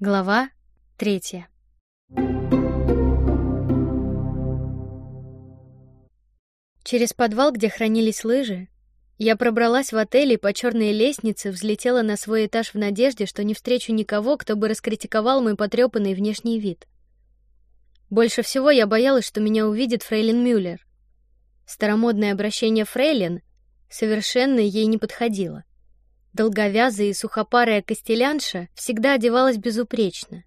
Глава третья. Через подвал, где хранились лыжи, я пробралась в отель и по черной лестнице взлетела на свой этаж в надежде, что не встречу никого, кто бы раскритиковал мой потрепанный внешний вид. Больше всего я боялась, что меня увидит Фрейлин Мюллер. Старомодное обращение Фрейлин совершенно ей не подходило. Долговязая и сухопарая костелянша всегда одевалась безупречно.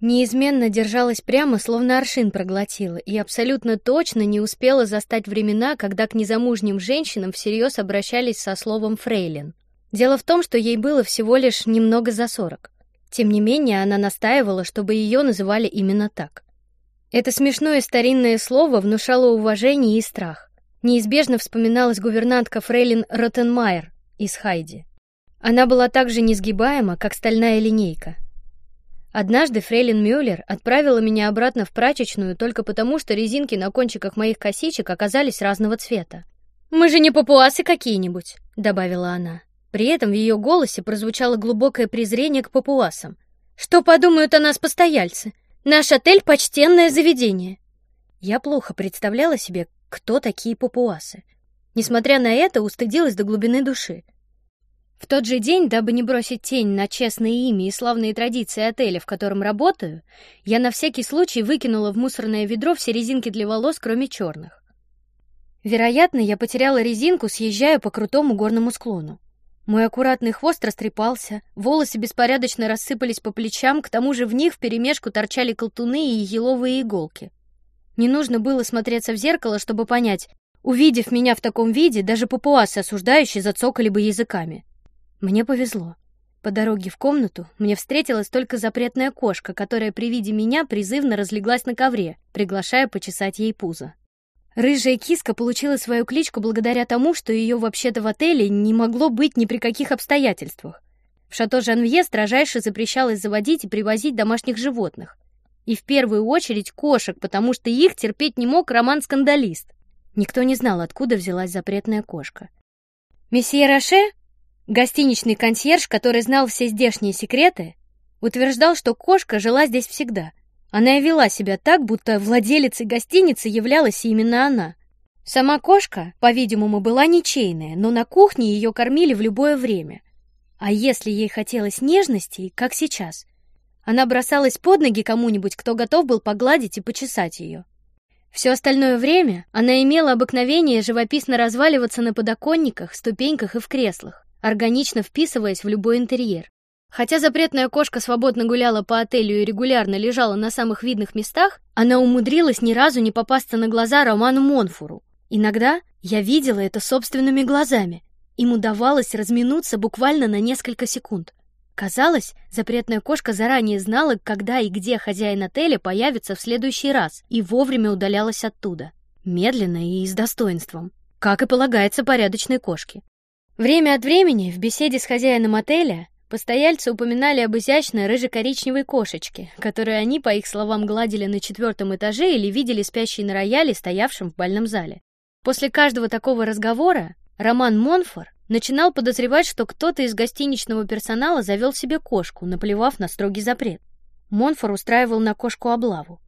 Неизменно держалась прямо, словно аршин проглотила, и абсолютно точно не успела застать времена, когда к незамужним женщинам всерьез обращались со словом фрейлин. Дело в том, что ей было всего лишь немного за сорок. Тем не менее, она настаивала, чтобы ее называли именно так. Это смешное старинное слово внушало уважение и страх. Неизбежно вспоминалась гувернантка Фрейлин Ротенмайер из Хайди. Она была так же несгибаема, как стальная линейка. Однажды Фрейлин Мюллер отправила меня обратно в прачечную только потому, что резинки на кончиках моих косичек оказались разного цвета. Мы же не папуасы какие-нибудь, добавила она. При этом в ее голосе прозвучало глубокое презрение к папуасам. Что подумают о нас постояльцы? Наш отель почтенное заведение. Я плохо представляла себе, кто такие папуасы. Несмотря на это, устыдилась до глубины души. В тот же день, дабы не бросить тень на честное имя и славные традиции отеля, в котором работаю, я на всякий случай выкинула в мусорное ведро все резинки для волос, кроме черных. Вероятно, я потеряла резинку, съезжая по крутому горному склону. Мой аккуратный хвост растрепался, волосы беспорядочно рассыпались по плечам, к тому же в них вперемешку торчали колтуны и еловые иголки. Не нужно было смотреться в зеркало, чтобы понять, увидев меня в таком виде, даже папуасы осуждающие зацокали бы языками. Мне повезло. По дороге в комнату мне встретилась только запретная кошка, которая при виде меня призывно разлеглась на ковре, приглашая почесать ей пузо. Рыжая киска получила свою кличку благодаря тому, что ее вообще-то в отеле не могло быть ни при каких обстоятельствах. В шато Жанвье строжайше запрещалось заводить и привозить домашних животных, и в первую очередь кошек, потому что их терпеть не мог роман-скандалист. Никто не знал, откуда взялась запретная кошка. Месье Роше, Гостиничный консьерж, который знал все здешние секреты, утверждал, что кошка жила здесь всегда. Она и вела себя так, будто владелицей гостиницы являлась именно она. Сама кошка, по-видимому, была ничейная, но на кухне ее кормили в любое время. А если ей хотелось нежности, как сейчас, она бросалась под ноги кому-нибудь, кто готов был погладить и почесать ее. Все остальное время она имела обыкновение живописно разваливаться на подоконниках, ступеньках и в креслах органично вписываясь в любой интерьер. Хотя запретная кошка свободно гуляла по отелю и регулярно лежала на самых видных местах, она умудрилась ни разу не попасться на глаза Роману Монфуру. Иногда я видела это собственными глазами. Им удавалось разминуться буквально на несколько секунд. Казалось, запретная кошка заранее знала, когда и где хозяин отеля появится в следующий раз, и вовремя удалялась оттуда, медленно и с достоинством, как и полагается порядочной кошке. Время от времени в беседе с хозяином отеля постояльцы упоминали об изящной рыже-коричневой кошечке, которую они, по их словам, гладили на четвертом этаже или видели спящей на рояле, стоявшем в бальном зале. После каждого такого разговора Роман Монфор начинал подозревать, что кто-то из гостиничного персонала завел себе кошку, наплевав на строгий запрет. Монфор устраивал на кошку облаву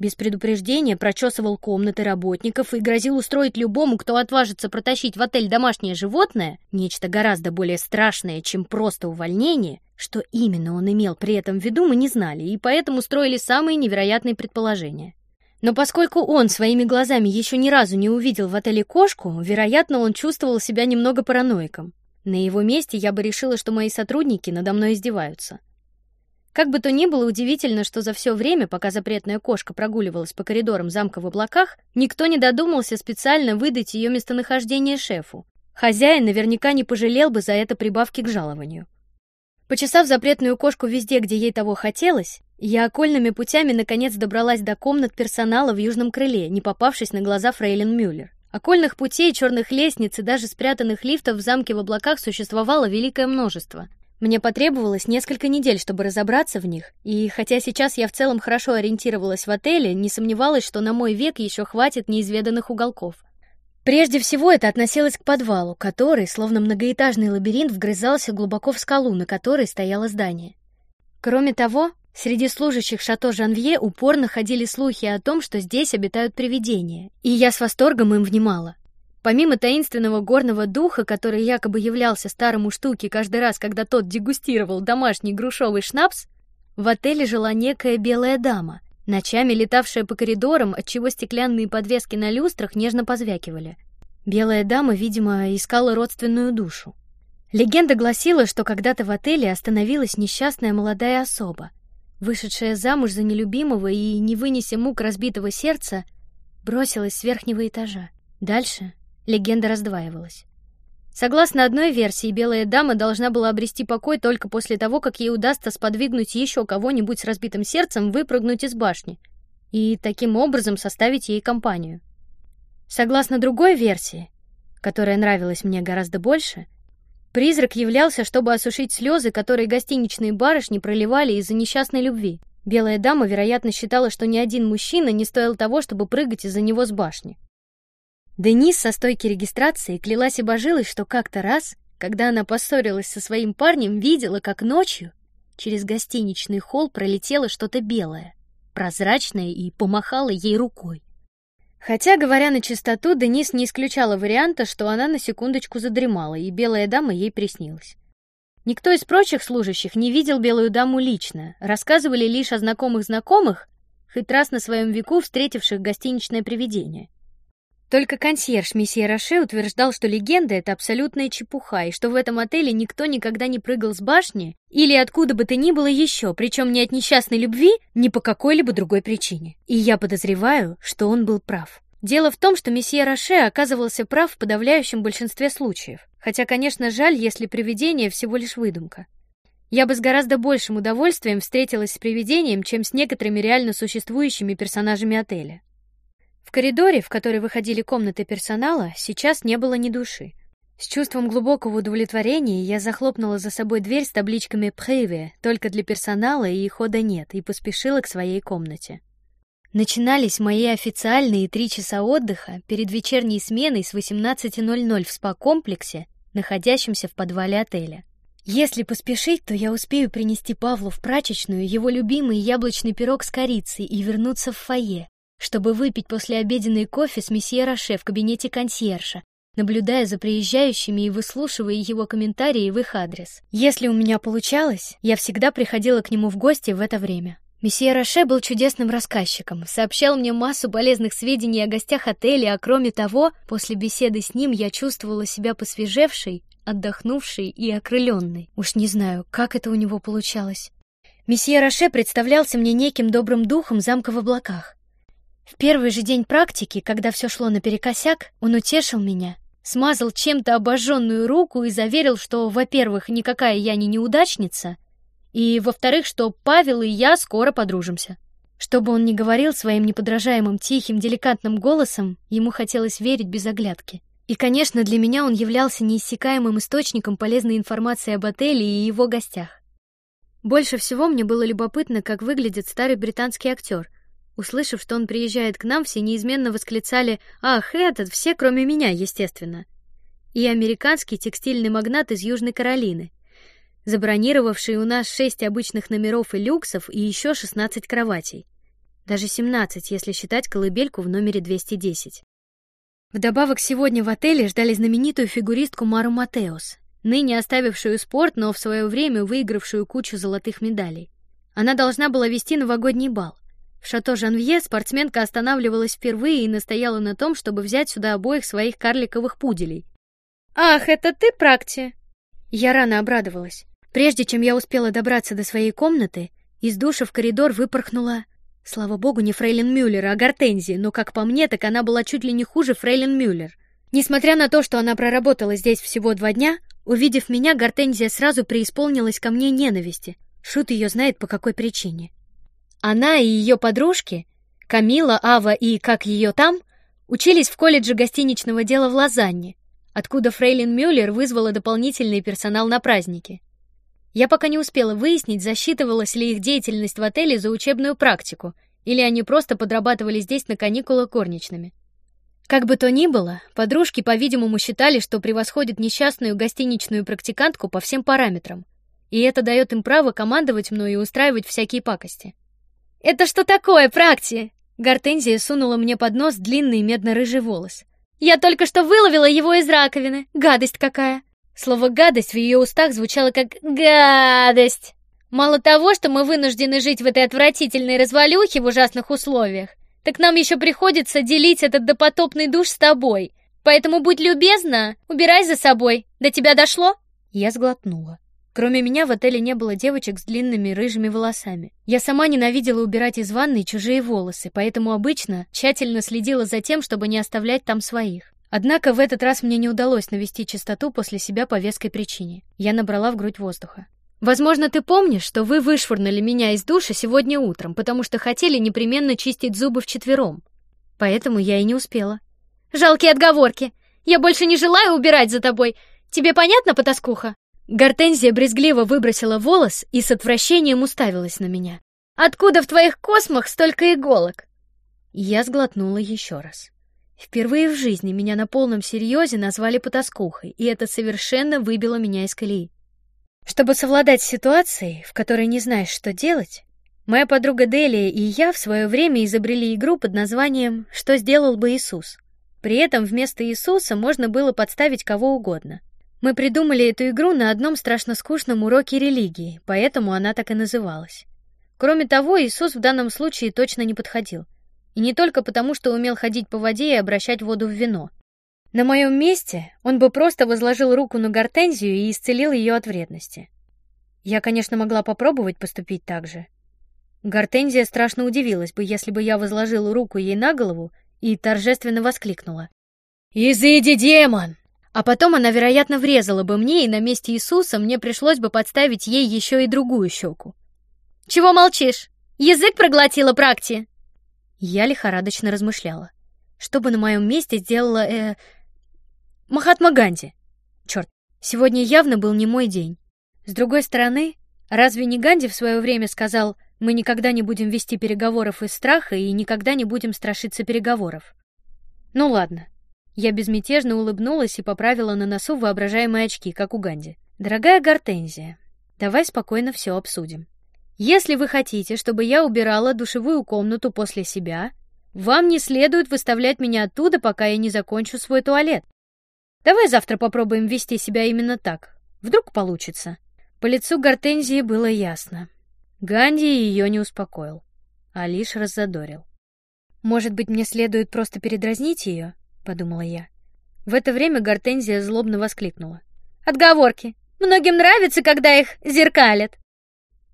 без предупреждения прочесывал комнаты работников и грозил устроить любому, кто отважится протащить в отель домашнее животное, нечто гораздо более страшное, чем просто увольнение. Что именно он имел при этом в виду, мы не знали, и поэтому строили самые невероятные предположения. Но поскольку он своими глазами еще ни разу не увидел в отеле кошку, вероятно, он чувствовал себя немного параноиком. На его месте я бы решила, что мои сотрудники надо мной издеваются. Как бы то ни было удивительно, что за все время, пока запретная кошка прогуливалась по коридорам замка в облаках, никто не додумался специально выдать ее местонахождение шефу. Хозяин наверняка не пожалел бы за это прибавки к жалованию. Почесав запретную кошку везде, где ей того хотелось, я окольными путями наконец добралась до комнат персонала в южном крыле, не попавшись на глаза Фрейлин Мюллер. Окольных путей, черных лестниц и даже спрятанных лифтов в замке в облаках существовало великое множество. Мне потребовалось несколько недель, чтобы разобраться в них, и хотя сейчас я в целом хорошо ориентировалась в отеле, не сомневалась, что на мой век еще хватит неизведанных уголков. Прежде всего это относилось к подвалу, который, словно многоэтажный лабиринт, вгрызался глубоко в скалу, на которой стояло здание. Кроме того, Среди служащих шато Жанвье упорно ходили слухи о том, что здесь обитают привидения, и я с восторгом им внимала. Помимо таинственного горного духа, который якобы являлся старым у штуки каждый раз, когда тот дегустировал домашний грушовый шнапс, в отеле жила некая белая дама, ночами летавшая по коридорам, отчего стеклянные подвески на люстрах нежно позвякивали. Белая дама, видимо, искала родственную душу. Легенда гласила, что когда-то в отеле остановилась несчастная молодая особа, вышедшая замуж за нелюбимого и, не вынеся мук разбитого сердца, бросилась с верхнего этажа. Дальше легенда раздваивалась. Согласно одной версии, белая дама должна была обрести покой только после того, как ей удастся сподвигнуть еще кого-нибудь с разбитым сердцем выпрыгнуть из башни и таким образом составить ей компанию. Согласно другой версии, которая нравилась мне гораздо больше, призрак являлся, чтобы осушить слезы, которые гостиничные барышни проливали из-за несчастной любви. Белая дама, вероятно, считала, что ни один мужчина не стоил того, чтобы прыгать из-за него с башни. Денис со стойки регистрации клялась и божилась, что как-то раз, когда она поссорилась со своим парнем, видела, как ночью через гостиничный холл пролетело что-то белое, прозрачное и помахало ей рукой. Хотя, говоря на чистоту, Денис не исключала варианта, что она на секундочку задремала, и белая дама ей приснилась. Никто из прочих служащих не видел белую даму лично, рассказывали лишь о знакомых знакомых, хоть раз на своем веку встретивших гостиничное привидение. Только консьерж месье Роше утверждал, что легенда это абсолютная чепуха, и что в этом отеле никто никогда не прыгал с башни или откуда бы то ни было еще, причем ни от несчастной любви, ни по какой-либо другой причине. И я подозреваю, что он был прав. Дело в том, что месье Роше оказывался прав в подавляющем большинстве случаев. Хотя, конечно, жаль, если привидение всего лишь выдумка. Я бы с гораздо большим удовольствием встретилась с привидением, чем с некоторыми реально существующими персонажами отеля. В коридоре, в который выходили комнаты персонала, сейчас не было ни души. С чувством глубокого удовлетворения я захлопнула за собой дверь с табличками «Преве» только для персонала и хода нет, и поспешила к своей комнате. Начинались мои официальные три часа отдыха перед вечерней сменой с 18:00 в спа-комплексе, находящемся в подвале отеля. Если поспешить, то я успею принести Павлу в прачечную его любимый яблочный пирог с корицей и вернуться в фойе, чтобы выпить после обеденный кофе с месье Роше в кабинете консьержа, наблюдая за приезжающими и выслушивая его комментарии в их адрес. Если у меня получалось, я всегда приходила к нему в гости в это время. Месье Роше был чудесным рассказчиком, сообщал мне массу полезных сведений о гостях отеля, а кроме того, после беседы с ним я чувствовала себя посвежевшей, отдохнувшей и окрыленной. Уж не знаю, как это у него получалось. Месье Роше представлялся мне неким добрым духом замка в облаках. В первый же день практики, когда все шло наперекосяк, он утешил меня, смазал чем-то обожженную руку и заверил, что, во-первых, никакая я не неудачница, и, во-вторых, что Павел и я скоро подружимся. Что бы он ни говорил своим неподражаемым тихим, деликатным голосом, ему хотелось верить без оглядки. И, конечно, для меня он являлся неиссякаемым источником полезной информации об отеле и его гостях. Больше всего мне было любопытно, как выглядит старый британский актер — Услышав, что он приезжает к нам, все неизменно восклицали: "Ах, этот, все, кроме меня, естественно". И американский текстильный магнат из Южной Каролины, забронировавший у нас шесть обычных номеров и люксов и еще шестнадцать кроватей, даже семнадцать, если считать колыбельку в номере 210. Вдобавок сегодня в отеле ждали знаменитую фигуристку Мару Матеос, ныне оставившую спорт, но в свое время выигравшую кучу золотых медалей. Она должна была вести новогодний бал. В шато Жанвье спортсменка останавливалась впервые и настояла на том, чтобы взять сюда обоих своих карликовых пуделей. Ах, это ты, Практи? Я рано обрадовалась. Прежде чем я успела добраться до своей комнаты, из душа в коридор выпорхнула, слава богу, не Фрейлин Мюллер, а Гортензия, но как по мне, так она была чуть ли не хуже Фрейлин Мюллер. Несмотря на то, что она проработала здесь всего два дня, увидев меня, Гортензия сразу преисполнилась ко мне ненависти. Шут ее знает по какой причине. Она и ее подружки, Камила, Ава и как ее там, учились в колледже гостиничного дела в Лозанне, откуда Фрейлин Мюллер вызвала дополнительный персонал на праздники. Я пока не успела выяснить, засчитывалась ли их деятельность в отеле за учебную практику, или они просто подрабатывали здесь на каникулах горничными. Как бы то ни было, подружки, по-видимому, считали, что превосходят несчастную гостиничную практикантку по всем параметрам, и это дает им право командовать мной и устраивать всякие пакости. Это что такое, Практи? Гортензия сунула мне под нос длинный медно-рыжий волос. Я только что выловила его из раковины. Гадость какая! Слово гадость в ее устах звучало как гадость. Мало того, что мы вынуждены жить в этой отвратительной развалюхе в ужасных условиях, так нам еще приходится делить этот допотопный душ с тобой. Поэтому будь любезна, убирай за собой. До тебя дошло? Я сглотнула. Кроме меня в отеле не было девочек с длинными рыжими волосами. Я сама ненавидела убирать из ванной чужие волосы, поэтому обычно тщательно следила за тем, чтобы не оставлять там своих. Однако в этот раз мне не удалось навести чистоту после себя по веской причине. Я набрала в грудь воздуха. Возможно, ты помнишь, что вы вышвырнули меня из душа сегодня утром, потому что хотели непременно чистить зубы вчетвером. Поэтому я и не успела. Жалкие отговорки. Я больше не желаю убирать за тобой. Тебе понятно, потаскуха? Гортензия брезгливо выбросила волос и с отвращением уставилась на меня. Откуда в твоих космах столько иголок? Я сглотнула еще раз. Впервые в жизни меня на полном серьезе назвали потаскухой, и это совершенно выбило меня из колеи. Чтобы совладать с ситуацией, в которой не знаешь, что делать, моя подруга Делия и я в свое время изобрели игру под названием «Что сделал бы Иисус?». При этом вместо Иисуса можно было подставить кого угодно. Мы придумали эту игру на одном страшно скучном уроке религии, поэтому она так и называлась. Кроме того, Иисус в данном случае точно не подходил. И не только потому, что умел ходить по воде и обращать воду в вино. На моем месте он бы просто возложил руку на гортензию и исцелил ее от вредности. Я, конечно, могла попробовать поступить так же. Гортензия страшно удивилась бы, если бы я возложила руку ей на голову и торжественно воскликнула: "Изыди, демон!" А потом она, вероятно, врезала бы мне, и на месте Иисуса мне пришлось бы подставить ей еще и другую щеку. Чего молчишь? Язык проглотила Практи. Я лихорадочно размышляла. Что бы на моем месте сделала э Махатма Ганди? Черт, сегодня явно был не мой день. С другой стороны, разве не Ганди в свое время сказал: "Мы никогда не будем вести переговоров из страха и никогда не будем страшиться переговоров"? Ну ладно, я безмятежно улыбнулась и поправила на носу воображаемые очки, как у Ганди. Дорогая Гортензия, давай спокойно все обсудим. Если вы хотите, чтобы я убирала душевую комнату после себя, вам не следует выставлять меня оттуда, пока я не закончу свой туалет. Давай завтра попробуем вести себя именно так. Вдруг получится. По лицу Гортензии было ясно. Ганди ее не успокоил, а лишь раззадорил. Может быть, мне следует просто передразнить ее? Подумала я. В это время Гортензия злобно воскликнула: "Отговорки! Многим нравится, когда их зеркалят".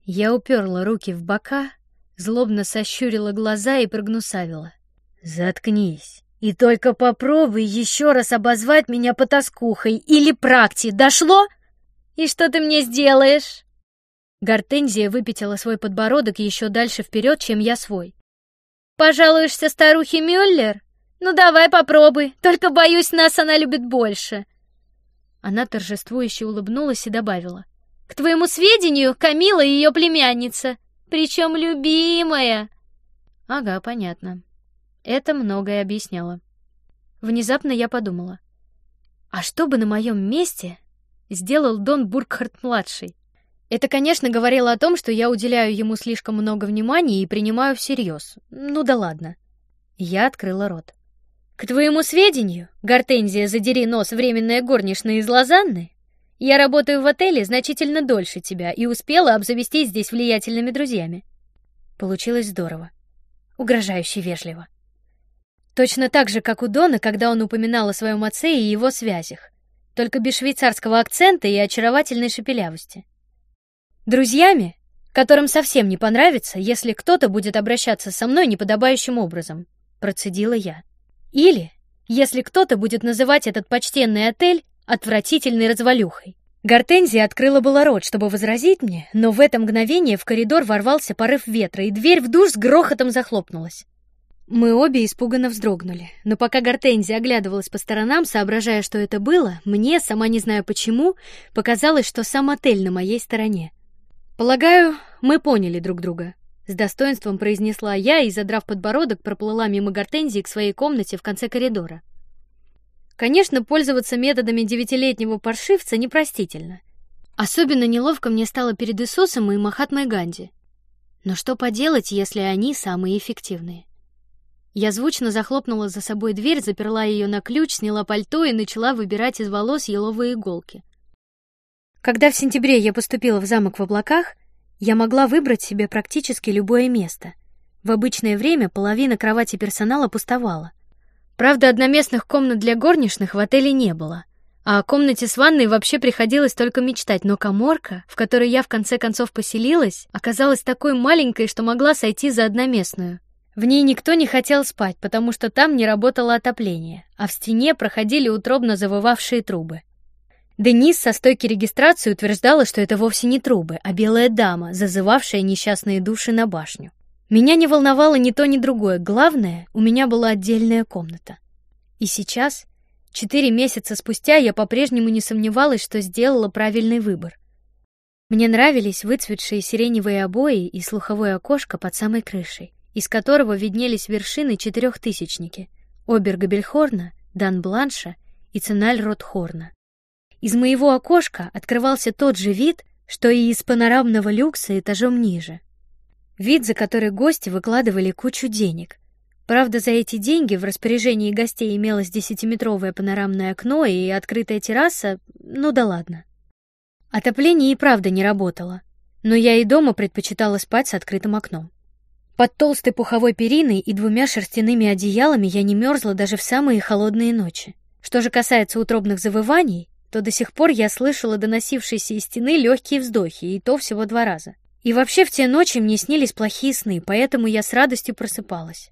Я уперла руки в бока, злобно сощурила глаза и прогнусавила: "Заткнись и только попробуй еще раз обозвать меня потаскухой или практи. Дошло? И что ты мне сделаешь?" Гортензия выпятила свой подбородок еще дальше вперед, чем я свой. Пожалуешься старухе Мюллер? Ну давай попробуй, только боюсь, нас она любит больше. Она торжествующе улыбнулась и добавила: к твоему сведению, Камила ее племянница, причем любимая. Ага, понятно. Это многое объясняло. Внезапно я подумала: а что бы на моем месте сделал Дон Буркхарт младший? Это, конечно, говорило о том, что я уделяю ему слишком много внимания и принимаю всерьез. Ну да ладно. Я открыла рот. К твоему сведению, Гортензия, задери нос, временная горничная из Лозанны, я работаю в отеле значительно дольше тебя и успела обзавестись здесь влиятельными друзьями. Получилось здорово, угрожающе вежливо. Точно так же, как у Дона, когда он упоминал о своем отце и его связях, только без швейцарского акцента и очаровательной шепелявости. Друзьями, которым совсем не понравится, если кто-то будет обращаться со мной неподобающим образом, процедила я. Или, если кто-то будет называть этот почтенный отель отвратительной развалюхой. Гортензия открыла было рот, чтобы возразить мне, но в это мгновение в коридор ворвался порыв ветра, и дверь в душ с грохотом захлопнулась. Мы обе испуганно вздрогнули, но пока Гортензия оглядывалась по сторонам, соображая, что это было, мне, сама не знаю почему, показалось, что сам отель на моей стороне. Полагаю, мы поняли друг друга. С достоинством произнесла я и, задрав подбородок, проплыла мимо Гортензии к своей комнате в конце коридора. Конечно, пользоваться методами девятилетнего паршивца непростительно. Особенно неловко мне стало перед Иисусом и Махатмой Ганди. Но что поделать, если они самые эффективные? Я звучно захлопнула за собой дверь, заперла ее на ключ, сняла пальто и начала выбирать из волос еловые иголки. Когда в сентябре я поступила в замок в облаках, я могла выбрать себе практически любое место. В обычное время половина кровати персонала пустовала. Правда, одноместных комнат для горничных в отеле не было, а о комнате с ванной вообще приходилось только мечтать. Но каморка, в которой я в конце концов поселилась, оказалась такой маленькой, что могла сойти за одноместную. В ней никто не хотел спать, потому что там не работало отопление, а в стене проходили утробно завывавшие трубы. Денис со стойки регистрации утверждала, что это вовсе не трубы, а белая дама, зазывавшая несчастные души на башню. Меня не волновало ни то, ни другое. Главное, у меня была отдельная комната. И сейчас, четыре месяца спустя, я по-прежнему не сомневалась, что сделала правильный выбор. Мне нравились выцветшие сиреневые обои и слуховое окошко под самой крышей, из которого виднелись вершины четырехтысячники: Обергабельхорна, Дан-Бланша и Ценаль-Ротхорна. Из моего окошка открывался тот же вид, что и из панорамного люкса этажом ниже. Вид, за который гости выкладывали кучу денег. Правда, за эти деньги в распоряжении гостей имелось десятиметровое панорамное окно и открытая терраса. Ну да ладно. Отопление и правда не работало, но я и дома предпочитала спать с открытым окном. Под толстой пуховой периной и двумя шерстяными одеялами я не мерзла даже в самые холодные ночи. Что же касается утробных завываний, то до сих пор я слышала доносившиеся из стены легкие вздохи, и то всего два раза. И вообще в те ночи мне снились плохие сны, поэтому я с радостью просыпалась.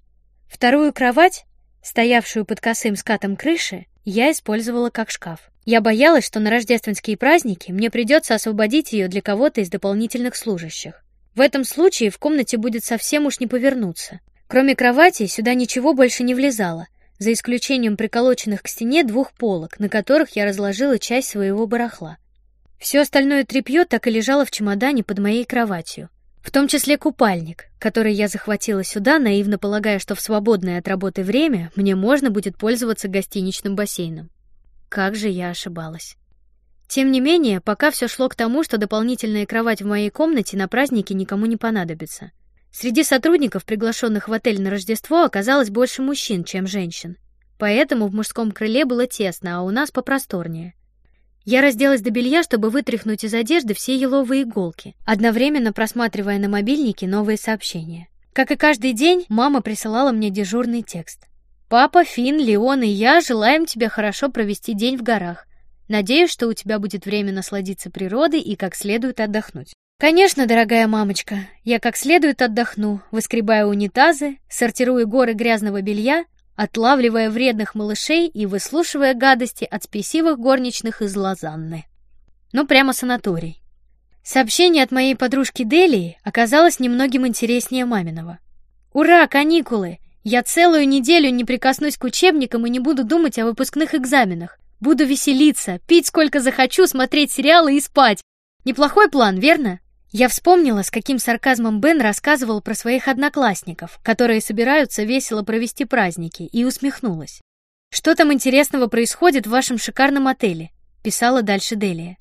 Вторую кровать, стоявшую под косым скатом крыши, я использовала как шкаф. Я боялась, что на рождественские праздники мне придется освободить ее для кого-то из дополнительных служащих. В этом случае в комнате будет совсем уж не повернуться. Кроме кровати сюда ничего больше не влезало, за исключением приколоченных к стене двух полок, на которых я разложила часть своего барахла. Все остальное тряпье так и лежало в чемодане под моей кроватью, в том числе купальник, который я захватила сюда, наивно полагая, что в свободное от работы время мне можно будет пользоваться гостиничным бассейном. Как же я ошибалась. Тем не менее, пока все шло к тому, что дополнительная кровать в моей комнате на празднике никому не понадобится. Среди сотрудников, приглашенных в отель на Рождество, оказалось больше мужчин, чем женщин. Поэтому в мужском крыле было тесно, а у нас попросторнее. Я разделась до белья, чтобы вытряхнуть из одежды все еловые иголки, одновременно просматривая на мобильнике новые сообщения. Как и каждый день, мама присылала мне дежурный текст. Папа, Фин, Леон и я желаем тебе хорошо провести день в горах. Надеюсь, что у тебя будет время насладиться природой и как следует отдохнуть. Конечно, дорогая мамочка, я как следует отдохну, выскребая унитазы, сортируя горы грязного белья, отлавливая вредных малышей и выслушивая гадости от спесивых горничных из Лозанны. Ну прямо санаторий. Сообщение от моей подружки Делии оказалось немногим интереснее маминого. Ура, каникулы! Я целую неделю не прикоснусь к учебникам и не буду думать о выпускных экзаменах. Буду веселиться, пить сколько захочу, смотреть сериалы и спать. Неплохой план, верно? Я вспомнила, с каким сарказмом Бен рассказывал про своих одноклассников, которые собираются весело провести праздники, и усмехнулась. Что там интересного происходит в вашем шикарном отеле? писала дальше Делия.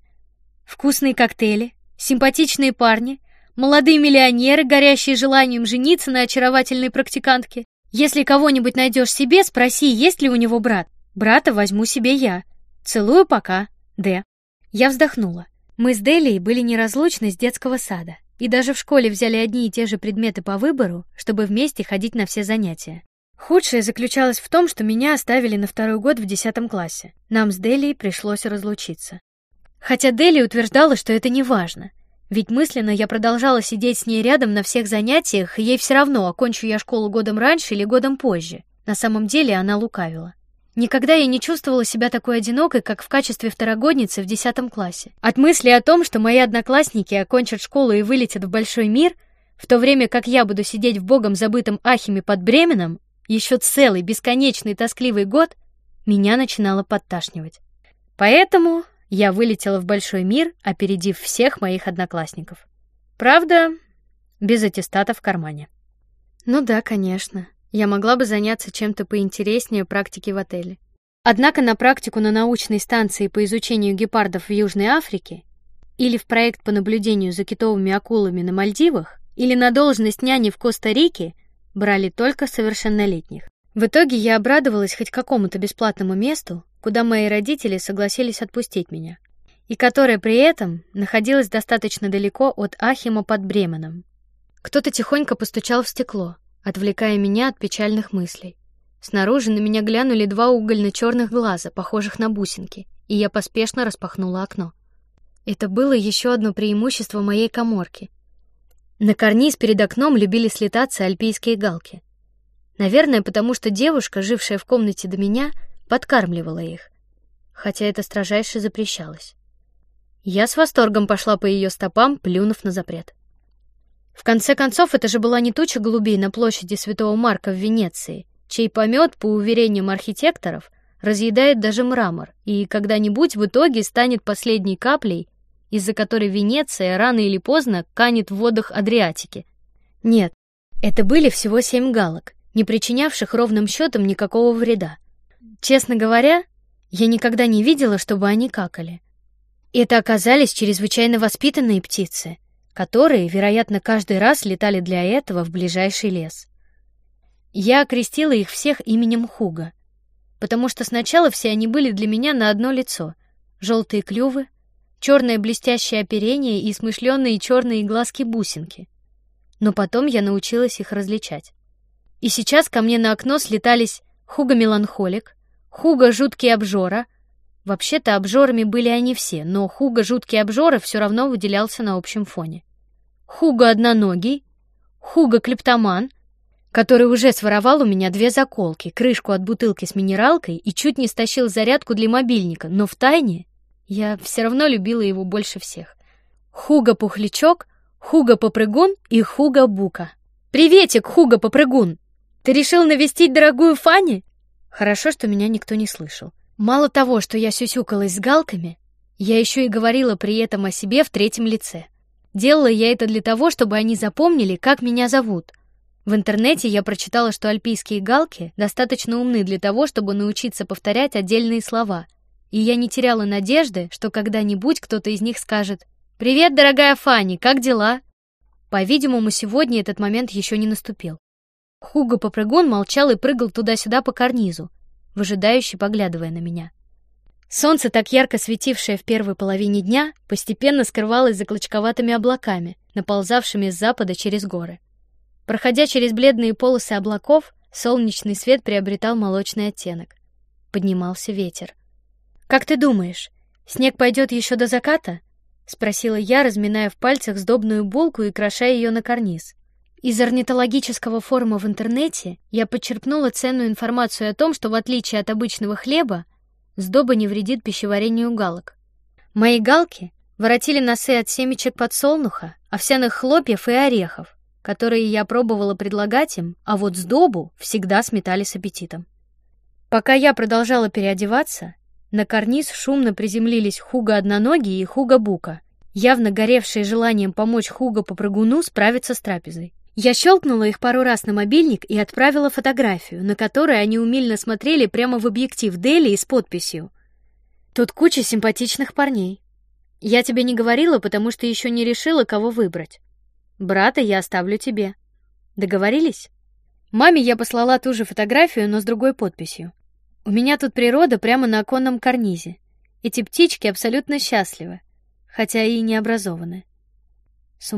Вкусные коктейли, симпатичные парни, молодые миллионеры, горящие желанием жениться на очаровательной практикантке. Если кого-нибудь найдешь себе, спроси, есть ли у него брат. Брата возьму себе я. Целую пока. Д. Я вздохнула. Мы с Делией были неразлучны с детского сада и даже в школе взяли одни и те же предметы по выбору, чтобы вместе ходить на все занятия. Худшее заключалось в том, что меня оставили на второй год в десятом классе. Нам с Делией пришлось разлучиться. Хотя Дели утверждала, что это не важно, ведь мысленно я продолжала сидеть с ней рядом на всех занятиях, и ей все равно, окончу я школу годом раньше или годом позже. На самом деле она лукавила. Никогда я не чувствовала себя такой одинокой, как в качестве второгодницы в десятом классе. От мысли о том, что мои одноклассники окончат школу и вылетят в большой мир, в то время как я буду сидеть в богом забытом Ахиме под Бременом, еще целый бесконечный тоскливый год, меня начинало подташнивать. Поэтому я вылетела в большой мир, опередив всех моих одноклассников. Правда, без аттестата в кармане. Ну да, конечно. Я могла бы заняться чем-то поинтереснее практики в отеле. Однако на практику на научной станции по изучению гепардов в Южной Африке или в проект по наблюдению за китовыми акулами на Мальдивах, или на должность няни в Коста-Рике, брали только совершеннолетних. В итоге я обрадовалась хоть какому-то бесплатному месту, куда мои родители согласились отпустить меня, и которое при этом находилось достаточно далеко от Ахима под Бременом. Кто-то тихонько постучал в стекло, отвлекая меня от печальных мыслей. Снаружи на меня глянули два угольно-черных глаза, похожих на бусинки, и я поспешно распахнула окно. Это было еще одно преимущество моей коморки. На карниз перед окном любили слетаться альпийские галки. Наверное, потому что девушка, жившая в комнате до меня, подкармливала их, хотя это строжайше запрещалось. Я с восторгом пошла по ее стопам, плюнув на запрет. В конце концов, это же была не туча голубей на площади Святого Марка в Венеции, чей помет, по уверениям архитекторов, разъедает даже мрамор и когда-нибудь в итоге станет последней каплей, из-за которой Венеция рано или поздно канет в водах Адриатики. Нет, это были всего семь галок, не причинявших ровным счетом никакого вреда. Честно говоря, я никогда не видела, чтобы они какали. Это оказались чрезвычайно воспитанные птицы, которые, вероятно, каждый раз летали для этого в ближайший лес. Я окрестила их всех именем Хуга, потому что сначала все они были для меня на одно лицо: желтые клювы, черное блестящее оперение и смышленые черные глазки-бусинки. Но потом я научилась их различать. И сейчас ко мне на окно слетались Хуга меланхолик, Хуга жуткий обжора. Вообще-то обжорами были они все, но Хуга жуткий обжора все равно выделялся на общем фоне. Хуга одноногий, Хуга клептоман, который уже своровал у меня две заколки, крышку от бутылки с минералкой и чуть не стащил зарядку для мобильника, но в тайне я все равно любила его больше всех. Хуга Пухлячок, Хуга Попрыгун и Хуга Бука. Приветик, Хуга Попрыгун! Ты решил навестить дорогую Фанни? Хорошо, что меня никто не слышал. Мало того, что я сюсюкалась с галками, я еще и говорила при этом о себе в третьем лице. Делала я это для того, чтобы они запомнили, как меня зовут — в интернете я прочитала, что альпийские галки достаточно умны для того, чтобы научиться повторять отдельные слова, и я не теряла надежды, что когда-нибудь кто-то из них скажет: "Привет, дорогая Фанни, как дела?" По-видимому, сегодня этот момент еще не наступил. Хуго попрыгун молчал и прыгал туда-сюда по карнизу, выжидающе поглядывая на меня. Солнце, так ярко светившее в первой половине дня, постепенно скрывалось за клочковатыми облаками, наползавшими с запада через горы. Проходя через бледные полосы облаков, солнечный свет приобретал молочный оттенок. Поднимался ветер. Как ты думаешь, снег пойдет еще до заката? спросила я, разминая в пальцах сдобную булку и крошая ее на карниз. Из орнитологического форума в интернете я подчерпнула ценную информацию о том, что в отличие от обычного хлеба, сдоба не вредит пищеварению галок. Мои галки воротили носы от семечек подсолнуха, овсяных хлопьев и орехов, которые я пробовала предлагать им, а вот сдобу всегда сметали с аппетитом. Пока я продолжала переодеваться, на карниз шумно приземлились Хуга одноногий и Хуга бука, явно горевшие желанием помочь Хуга по прыгуну справиться с трапезой. Я щелкнула их пару раз на мобильник и отправила фотографию, на которой они умильно смотрели прямо в объектив Дели и с подписью: "Тут куча симпатичных парней. Я тебе не говорила, потому что еще не решила, кого выбрать. Брата я оставлю тебе. Договорились? Маме я послала ту же фотографию, но с другой подписью. У меня тут природа прямо на оконном карнизе. Эти птички абсолютно счастливы, хотя и не образованы. С.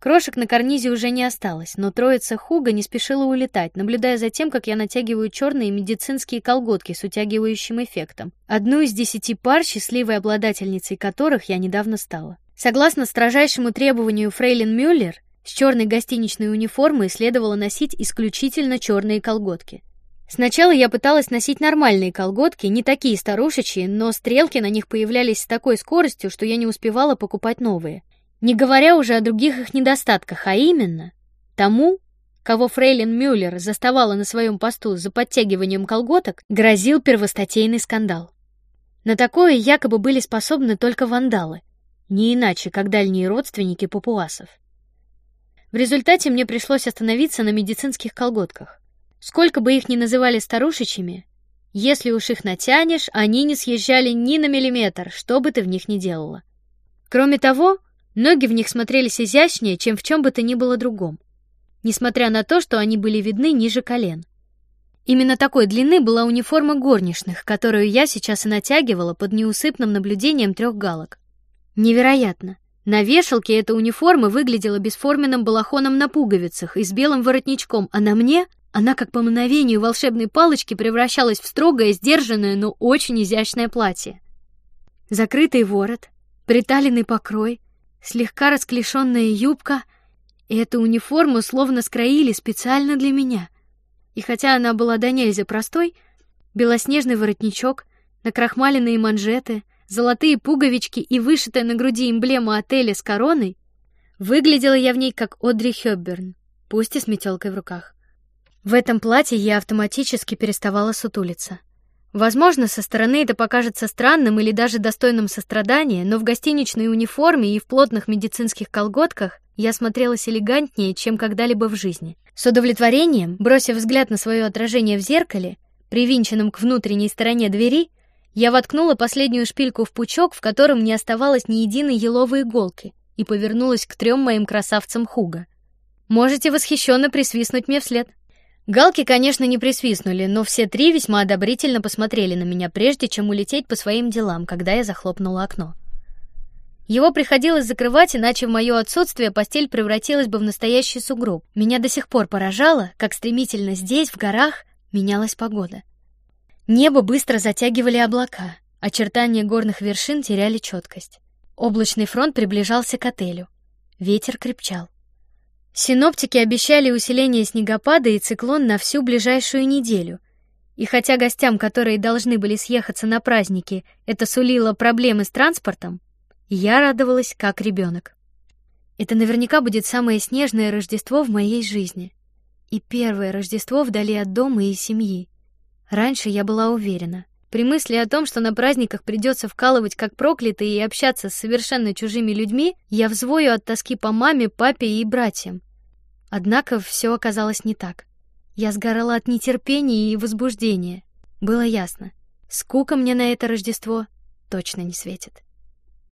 Крошек на карнизе уже не осталось, но троица Хуга не спешила улетать, наблюдая за тем, как я натягиваю черные медицинские колготки с утягивающим эффектом. Одну из десяти пар, счастливой обладательницей которых я недавно стала. Согласно строжайшему требованию Фрейлин Мюллер, с черной гостиничной униформой следовало носить исключительно черные колготки. Сначала я пыталась носить нормальные колготки, не такие старушечьи, но стрелки на них появлялись с такой скоростью, что я не успевала покупать новые. Не говоря уже о других их недостатках, а именно тому, кого Фрейлин Мюллер заставала на своем посту за подтягиванием колготок, грозил первостатейный скандал. На такое якобы были способны только вандалы не иначе, как дальние родственники папуасов. В результате мне пришлось остановиться на медицинских колготках. Сколько бы их ни называли старушечьими, Если уж их натянешь, они не съезжали ни на миллиметр, что бы ты в них ни делала. Кроме того, ноги в них смотрелись изящнее, чем в чем бы то ни было другом, несмотря на то, что они были видны ниже колен. Именно такой длины была униформа горничных, которую я сейчас и натягивала под неусыпным наблюдением трех галок. Невероятно. На вешалке эта униформа выглядела бесформенным балахоном на пуговицах и с белым воротничком, а на мне она как по мановению волшебной палочки превращалась в строгое, сдержанное, но очень изящное платье. Закрытый ворот, приталенный покрой, слегка расклешенная юбка, и эту униформу словно скроили специально для меня. И хотя она была до нельзя простой, белоснежный воротничок, накрахмаленные манжеты, золотые пуговички и вышитая на груди эмблема отеля с короной, выглядела я в ней как Одри Хёбберн, пусть и с метелкой в руках. В этом платье я автоматически переставала сутулиться. Возможно, со стороны это покажется странным или даже достойным сострадания, но в гостиничной униформе и в плотных медицинских колготках я смотрелась элегантнее, чем когда-либо в жизни. С удовлетворением, бросив взгляд на свое отражение в зеркале, привинченном к внутренней стороне двери, я воткнула последнюю шпильку в пучок, в котором не оставалось ни единой еловой иголки, и повернулась к трем моим красавцам Хуга. Можете восхищенно присвистнуть мне вслед. Галки, конечно, не присвистнули, но все три весьма одобрительно посмотрели на меня, прежде чем улететь по своим делам, когда я захлопнула окно. Его приходилось закрывать, иначе в мое отсутствие постель превратилась бы в настоящий сугроб. Меня до сих пор поражало, как стремительно здесь, в горах, менялась погода. Небо быстро затягивали облака, очертания горных вершин теряли четкость. Облачный фронт приближался к отелю. Ветер крепчал. Синоптики обещали усиление снегопада и циклон на всю ближайшую неделю. И хотя гостям, которые должны были съехаться на праздники, это сулило проблемы с транспортом, я радовалась как ребенок. Это наверняка будет самое снежное Рождество в моей жизни и первое Рождество вдали от дома и семьи. Раньше я была уверена. При мысли о том, что на праздниках придется вкалывать как проклятый и общаться с совершенно чужими людьми, я взвою от тоски по маме, папе и братьям. Однако все оказалось не так. Я сгорала от нетерпения и возбуждения. Было ясно, скука мне на это Рождество точно не светит.